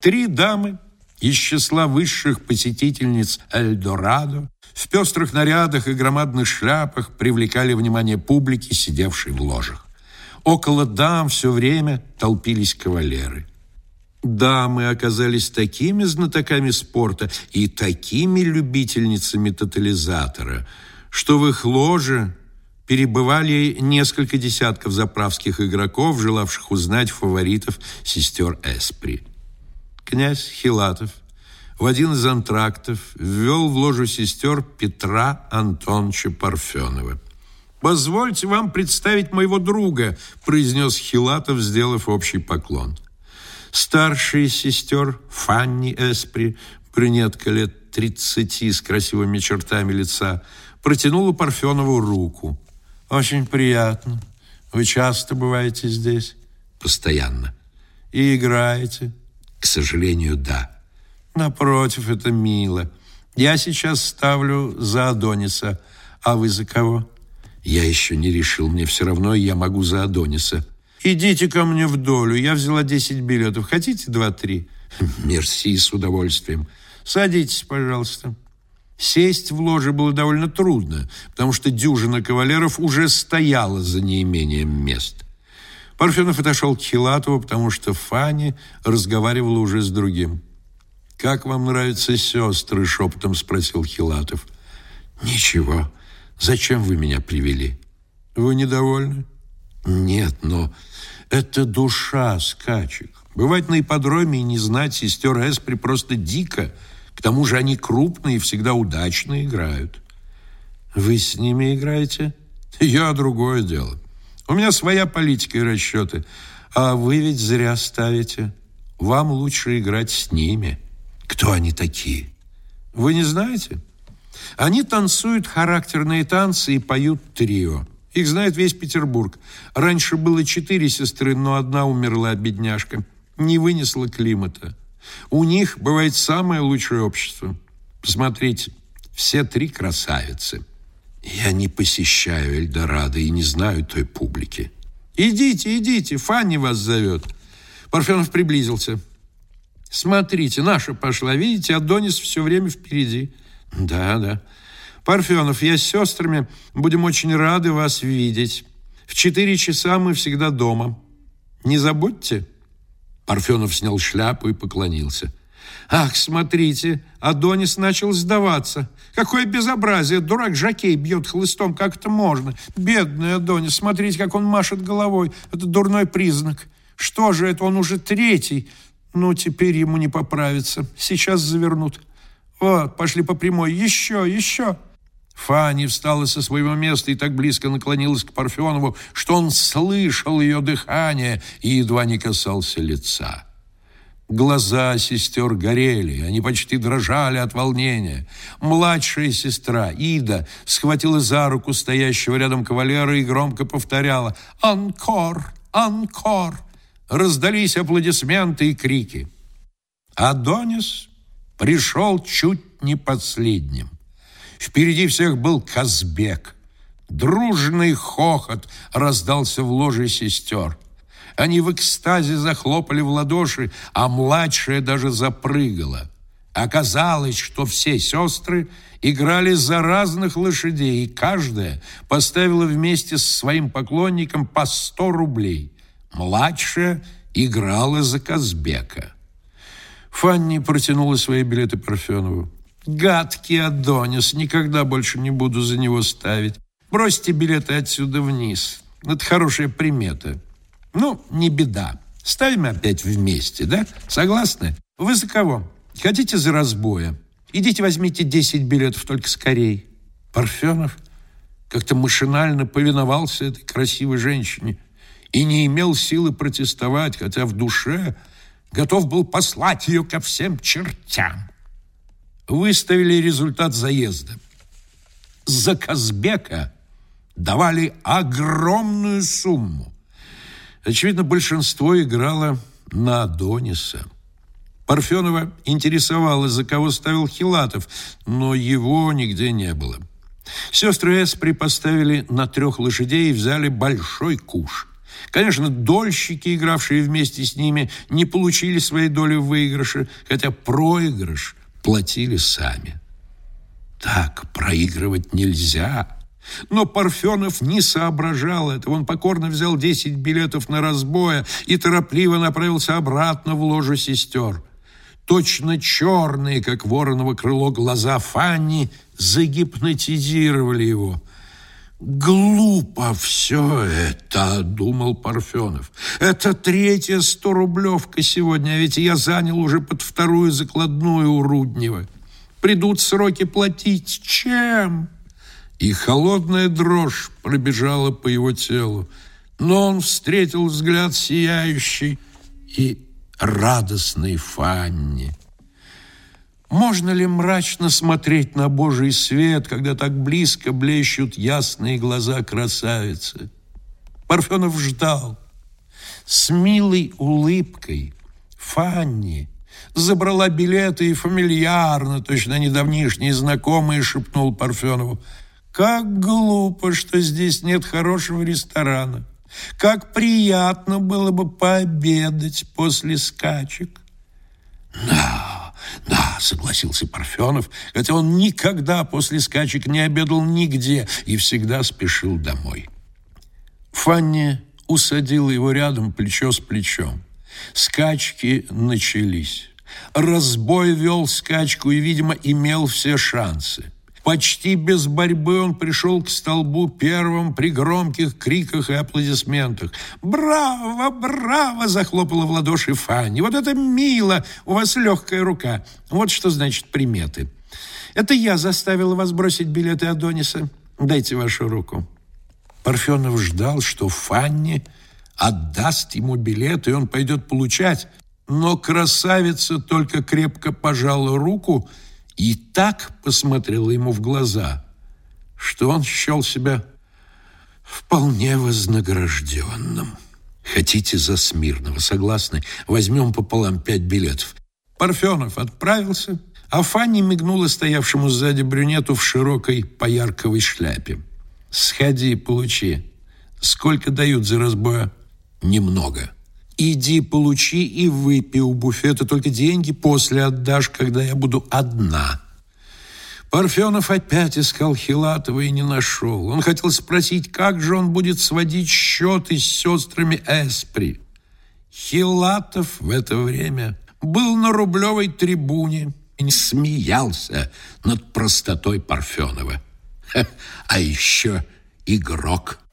Три дамы из числа высших посетительниц Эльдорадо в пестрых нарядах и громадных шляпах привлекали внимание публики, сидевшей в ложах. Около дам все время толпились кавалеры. Дамы оказались такими знатоками спорта и такими любительницами тотализатора, что в их ложе перебывали несколько десятков заправских игроков, желавших узнать фаворитов сестер Эспри. Князь Хилатов в один из антрактов ввел в ложу сестер Петра Антоновича Парфенова. «Позвольте вам представить моего друга», произнес Хилатов, сделав общий поклон. Старшая сестер Фанни Эспри, брюнетка лет тридцати с красивыми чертами лица, протянула Парфенову руку. «Очень приятно. Вы часто бываете здесь?» «Постоянно». «И играете?» «К сожалению, да». «Напротив, это мило. Я сейчас ставлю за Адониса. А вы за кого?» «Я еще не решил. Мне все равно, я могу за Адониса». «Идите ко мне в долю. Я взяла 10 билетов. Хотите два-три?» «Мерси, с удовольствием. Садитесь, пожалуйста». Сесть в ложе было довольно трудно, потому что дюжина кавалеров уже стояла за неимением мест. Парфенов отошел к Хилатову, потому что Фанни разговаривала уже с другим. «Как вам нравятся сестры?» — шепотом спросил Хилатов. «Ничего. Зачем вы меня привели?» «Вы недовольны?» «Нет, но это душа скачек. Бывать на ипподроме и не знать сестер Эспри просто дико. К тому же они крупные и всегда удачно играют». «Вы с ними играете?» «Я другое дело. У меня своя политика и расчеты. А вы ведь зря ставите. Вам лучше играть с ними». Кто они такие? Вы не знаете? Они танцуют характерные танцы и поют трио. Их знает весь Петербург. Раньше было четыре сестры, но одна умерла, бедняжка. Не вынесла климата. У них бывает самое лучшее общество. Посмотрите, все три красавицы. Я не посещаю Эльдорадо и не знаю той публики. Идите, идите, Фанни вас зовет. Парфенов приблизился. Смотрите, наша пошла. Видите, Адонис все время впереди. Да, да. Парфенов, я с сестрами будем очень рады вас видеть. В четыре часа мы всегда дома. Не забудьте. Парфенов снял шляпу и поклонился. Ах, смотрите, Адонис начал сдаваться. Какое безобразие! Дурак Жакей бьет хлыстом, как это можно? Бедный Адонис, смотрите, как он машет головой. Это дурной признак. Что же это, он уже третий? Ну, теперь ему не поправиться. Сейчас завернут. Вот, пошли по прямой. Еще, еще. Фанни встала со своего места и так близко наклонилась к Парфенову, что он слышал ее дыхание и едва не касался лица. Глаза сестер горели, они почти дрожали от волнения. Младшая сестра, Ида, схватила за руку стоящего рядом кавалера и громко повторяла «Анкор! Анкор!» раздались аплодисменты и крики. Адонис пришел чуть не последним. Впереди всех был Казбек. Дружный хохот раздался в ложе сестер. Они в экстазе захлопали в ладоши, а младшая даже запрыгала. Оказалось, что все сестры играли за разных лошадей, и каждая поставила вместе с своим поклонником по сто рублей – Младшая играла за Казбека. Фанни протянула свои билеты Парфенову. «Гадкий Адонис, никогда больше не буду за него ставить. Бросьте билеты отсюда вниз. Это хорошая примета. Ну, не беда. Ставим опять вместе, да? Согласны? Вы за кого? Хотите за разбоя? Идите возьмите 10 билетов, только скорей». Парфенов как-то машинально повиновался этой красивой женщине – и не имел силы протестовать, хотя в душе готов был послать ее ко всем чертям. Выставили результат заезда. За Казбека давали огромную сумму. Очевидно, большинство играло на Адониса. Парфенова интересовало, за кого ставил Хилатов, но его нигде не было. Сестры Эспри поставили на трех лошадей и взяли большой куш – Конечно, дольщики, игравшие вместе с ними, не получили своей доли в выигрыше, хотя проигрыш платили сами. Так проигрывать нельзя. Но Парфенов не соображал этого. Он покорно взял 10 билетов на разбоя и торопливо направился обратно в ложу сестер. Точно черные, как вороново крыло, глаза Фанни загипнотизировали его. «Глупо все это», — думал Парфенов. «Это третья сто-рублевка сегодня, а ведь я занял уже под вторую закладную у Руднева. Придут сроки платить. Чем?» И холодная дрожь пробежала по его телу. Но он встретил взгляд сияющий и радостной Фанни. Можно ли мрачно смотреть на Божий свет, когда так близко блещут ясные глаза красавицы? Парфенов ждал. С милой улыбкой Фанни забрала билеты и фамильярно, точно недавнишний знакомый, шепнул Парфенову. «Как глупо, что здесь нет хорошего ресторана. Как приятно было бы пообедать после скачек». «Да, «Да», — согласился Парфенов, хотя он никогда после скачек не обедал нигде и всегда спешил домой. Фанни усадила его рядом плечо с плечом. Скачки начались. Разбой вел скачку и, видимо, имел все шансы. Почти без борьбы он пришел к столбу первым при громких криках и аплодисментах. «Браво! Браво!» – захлопала в ладоши Фанни. «Вот это мило! У вас легкая рука. Вот что значит приметы. Это я заставила вас бросить билеты Адониса. Дайте вашу руку». Парфенов ждал, что Фанни отдаст ему билет, и он пойдет получать. Но красавица только крепко пожала руку – и так посмотрела ему в глаза, что он счел себя вполне вознагражденным. Хотите за Смирного, согласны? Возьмем пополам пять билетов. Парфенов отправился, а Фанни мигнула стоявшему сзади брюнету в широкой поярковой шляпе. «Сходи, получи. Сколько дают за разбоя?» «Немного». Иди, получи и выпей у буфета, только деньги после отдашь, когда я буду одна». Парфенов опять искал Хилатова и не нашел. Он хотел спросить, как же он будет сводить счеты с сестрами Эспри. Хилатов в это время был на рублевой трибуне и не смеялся над простотой Парфенова. А еще игрок –